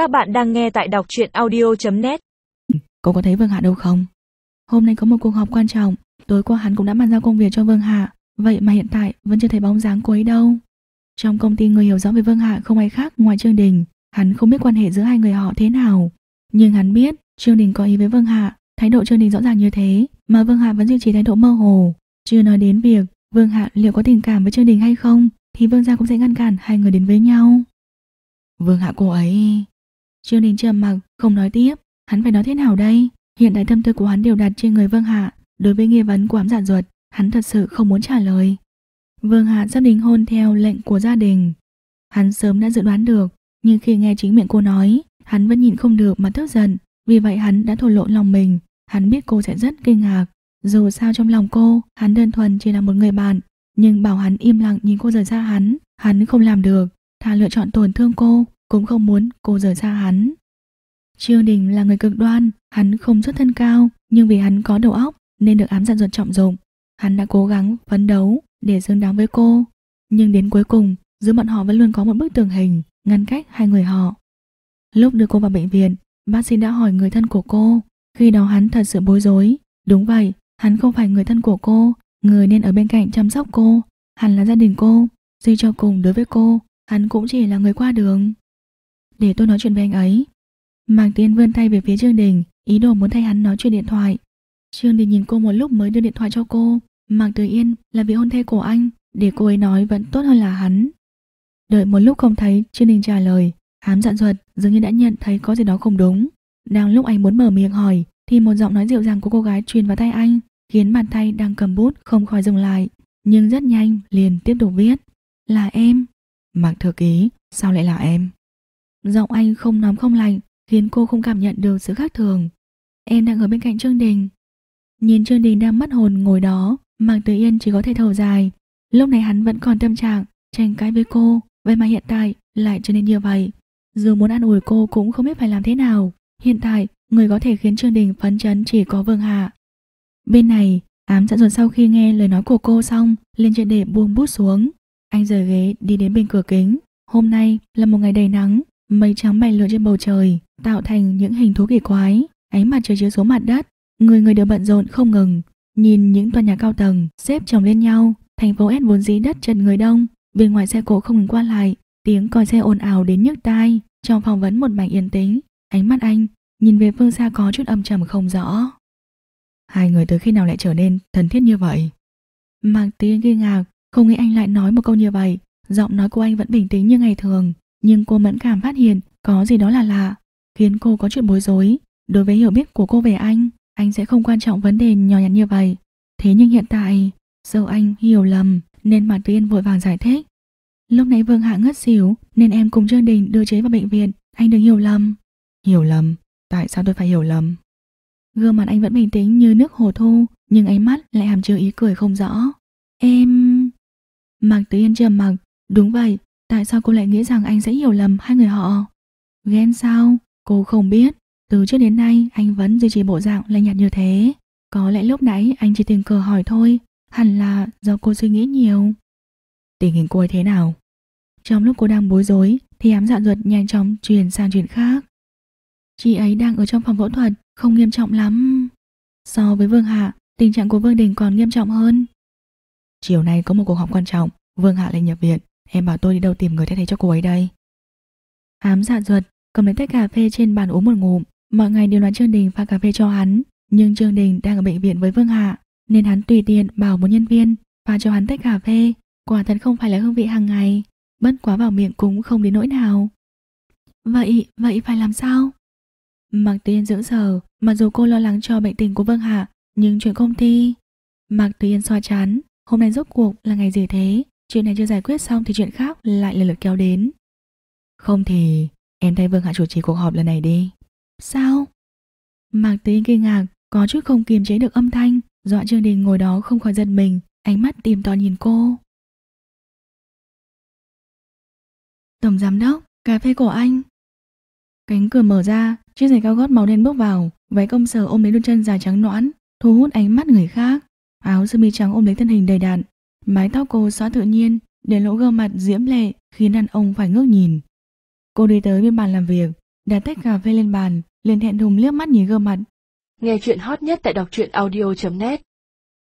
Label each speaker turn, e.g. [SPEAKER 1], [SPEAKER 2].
[SPEAKER 1] Các bạn đang nghe tại đọc truyện audio.net
[SPEAKER 2] Cô có thấy Vương Hạ đâu không? Hôm nay có một cuộc họp quan trọng Tối qua hắn cũng đã bàn giao công việc cho Vương Hạ Vậy mà hiện tại vẫn chưa thấy bóng dáng cô ấy đâu. Trong công ty người hiểu rõ về Vương Hạ không ai khác ngoài Trương Đình Hắn không biết quan hệ giữa hai người họ thế nào. Nhưng hắn biết Trương Đình có ý với Vương Hạ Thái độ Trương Đình rõ ràng như thế Mà Vương Hạ vẫn duy trì thái độ mơ hồ. Chưa nói đến việc Vương Hạ liệu có tình cảm với Trương Đình hay không Thì Vương gia cũng sẽ ngăn cản hai người đến với nhau. Vương Hạ cô ấy Trương Đình trầm mặc, không nói tiếp. Hắn phải nói thế nào đây? Hiện tại tâm tư của hắn đều đặt trên người Vương Hạ. Đối với nghi vấn của ám giản ruột, Hắn thật sự không muốn trả lời. Vương Hạ sắp đính hôn theo lệnh của gia đình. Hắn sớm đã dự đoán được, Nhưng khi nghe chính miệng cô nói, Hắn vẫn nhìn không được mà tức giận. Vì vậy hắn đã thổ lộ lòng mình. Hắn biết cô sẽ rất kinh ngạc. Dù sao trong lòng cô, Hắn đơn thuần chỉ là một người bạn. Nhưng bảo hắn im lặng nhìn cô rời xa hắn Hắn không làm được. Thà lựa chọn tổn thương cô. Cũng không muốn cô rời xa hắn. Trương Đình là người cực đoan Hắn không xuất thân cao Nhưng vì hắn có đầu óc Nên được ám dặn ruột trọng dụng. Hắn đã cố gắng phấn đấu Để xứng đáng với cô Nhưng đến cuối cùng Giữa bọn họ vẫn luôn có một bức tường hình Ngăn cách hai người họ. Lúc đưa cô vào bệnh viện Bác sĩ đã hỏi người thân của cô Khi đó hắn thật sự bối rối. Đúng vậy, hắn không phải người thân của cô Người nên ở bên cạnh chăm sóc cô. Hắn là gia đình cô duy cho cùng đối với cô Hắn cũng chỉ là người qua đường. Để tôi nói chuyện với anh ấy. Mạc Tiên vươn tay về phía Trương Đình, Ý đồ muốn thay hắn nói chuyện điện thoại. Trương Đình nhìn cô một lúc mới đưa điện thoại cho cô. Mạc Từ Yên là vị hôn thê của anh, Để cô ấy nói vẫn tốt hơn là hắn. Đợi một lúc không thấy, Trương Đình trả lời, Hám dạn ruột, dường như đã nhận thấy có gì đó không đúng. Đang lúc anh muốn mở miệng hỏi, Thì một giọng nói dịu dàng của cô gái truyền vào tay anh, Khiến bàn tay đang cầm bút không khỏi dừng lại, Nhưng rất nhanh liền tiếp tục viết, Là em. Mạc thừa Ký, Sao lại là em? Giọng anh không nóng không lạnh, Khiến cô không cảm nhận được sự khác thường. Em đang ở bên cạnh Trương Đình. Nhìn Trương Đình đang mất hồn ngồi đó, Mạc Tử Yên chỉ có thể thở dài. Lúc này hắn vẫn còn tâm trạng, tranh cãi với cô, Vậy mà hiện tại lại trở nên như vậy. Dù muốn an ủi cô cũng không biết phải làm thế nào. Hiện tại, người có thể khiến Trương Đình phấn chấn chỉ có Vương Hạ. Bên này, Ám dẫn dồn sau khi nghe lời nói của cô xong, lên trên để buông bút xuống. Anh rời ghế, đi đến bên cửa kính. Hôm nay là một ngày đầy nắng. Mây trắng bay lượn trên bầu trời Tạo thành những hình thú kỳ quái. Ánh mặt trời chiếu xuống mặt đất Người người đều bận rộn không ngừng. Nhìn những tòa nhà cao tầng xếp chồng lên nhau Thành phố S vốn dĩ đất trần người đông. Bên ngoài xe cộ không ngừng qua lại Tiếng còi xe ồn ào đến nhức tai. Trong phỏng vấn một mảnh yên tĩnh Ánh mắt anh nhìn về phương xa có chút âm trầm không rõ. Hai người từ khi nào lại trở nên thân thiết như vậy? Mạc Tiên kinh ngạc Không nghĩ anh lại nói một câu như vậy. Giọng nói của anh vẫn bình tĩnh như ngày thường Nhưng cô mẫn cảm phát hiện Có gì đó là lạ Khiến cô có chuyện bối rối. Đối với hiểu biết của cô về anh Anh sẽ không quan trọng vấn đề nhỏ nhặt như vậy. Thế nhưng hiện tại Sợ anh hiểu lầm Nên Mạc Tiên vội vàng giải thích. Lúc nãy Vương Hạ ngất xỉu Nên em cùng Trương Đình đưa chế vào bệnh viện. Anh đừng hiểu lầm. Hiểu lầm? Tại sao tôi phải hiểu lầm? Gương mặt anh vẫn bình tĩnh như nước hồ thu Nhưng ánh mắt lại hàm chứa ý cười không rõ. Em... Mạc Tử Yên trầm mặc. Đúng vậy, tại sao cô lại nghĩ rằng anh sẽ hiểu lầm hai người họ? Ghen sao? Cô không biết. Từ trước đến nay, anh vẫn duy trì bộ dạng lạnh nhạt như thế. Có lẽ lúc nãy anh chỉ tình cờ hỏi thôi. Hẳn là do cô suy nghĩ nhiều. Tình hình cô ấy thế nào? Trong lúc cô đang bối rối, Thì ám dạ ruột nhanh chóng truyền sang chuyện khác. Chị ấy đang ở trong phòng phẫu thuật, Không nghiêm trọng lắm. So với Vương Hạ, Tình trạng của Vương Đình còn nghiêm trọng hơn. Chiều nay có một cuộc họp quan trọng. Vương Hạ lại nhập viện. Em bảo tôi đi đâu tìm người thay thế cho cô ấy đây. Ám dạ ruột cầm lấy tách cà phê trên bàn uống một ngụm. Mọi ngày đều nói Trương Đình pha cà phê cho hắn Nhưng Trương Đình đang ở bệnh viện với Vương Hạ Nên hắn tùy tiện bảo một nhân viên Pha cho hắn tách cà phê. Quả thật không phải là hương vị hàng ngày Bất quá vào miệng cũng không đến nỗi nào. Vậy, vậy phải làm sao? Mạc Tiên dưỡng sở, Mặc dù cô lo lắng cho bệnh tình của Vương Hạ Nhưng chuyện công ty Mạc Tiên xoa chán Hôm nay rốt cuộc là ngày gì thế? Chuyện này chưa giải quyết xong thì chuyện khác lại lần lượt kéo đến. Không thì Em thay Vương Hạ chủ trì cuộc họp lần này đi. Sao? Mạc Tý kinh ngạc Có chút không kiềm chế được âm thanh. Dọa Trương Đình ngồi đó không khỏi giật mình Ánh mắt tìm tòi nhìn cô. Tổng giám đốc, cà phê của anh. Cánh cửa mở ra Chiếc giày cao gót màu đen bước vào. Váy công sở ôm lấy đôi chân dài trắng nõn Thu hút ánh mắt người khác. Áo sơ mi trắng ôm lấy thân hình đầy đặn Mái tóc cô xóa tự nhiên Để lỗ gương mặt diễm lệ Khiến đàn ông phải ngước nhìn Cô đi tới bên bàn làm việc đặt tách cà phê lên bàn, liền thẹn thùng liếc mắt nhìn gương mặt.
[SPEAKER 3] Nghe chuyện hot nhất tại đọc truyện audio.net